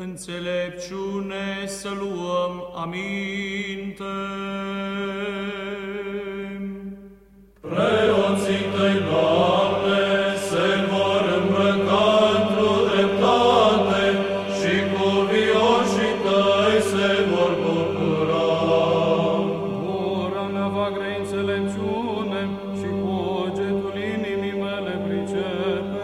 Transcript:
Înțelepciune să luăm aminte. Preoții tăi, Doamne, se vor îmbrăca într-o dreptate și cuvioșii tăi se vor bucura. Gura mea va grei înțelepciune și cugetul inimii mele pricepe.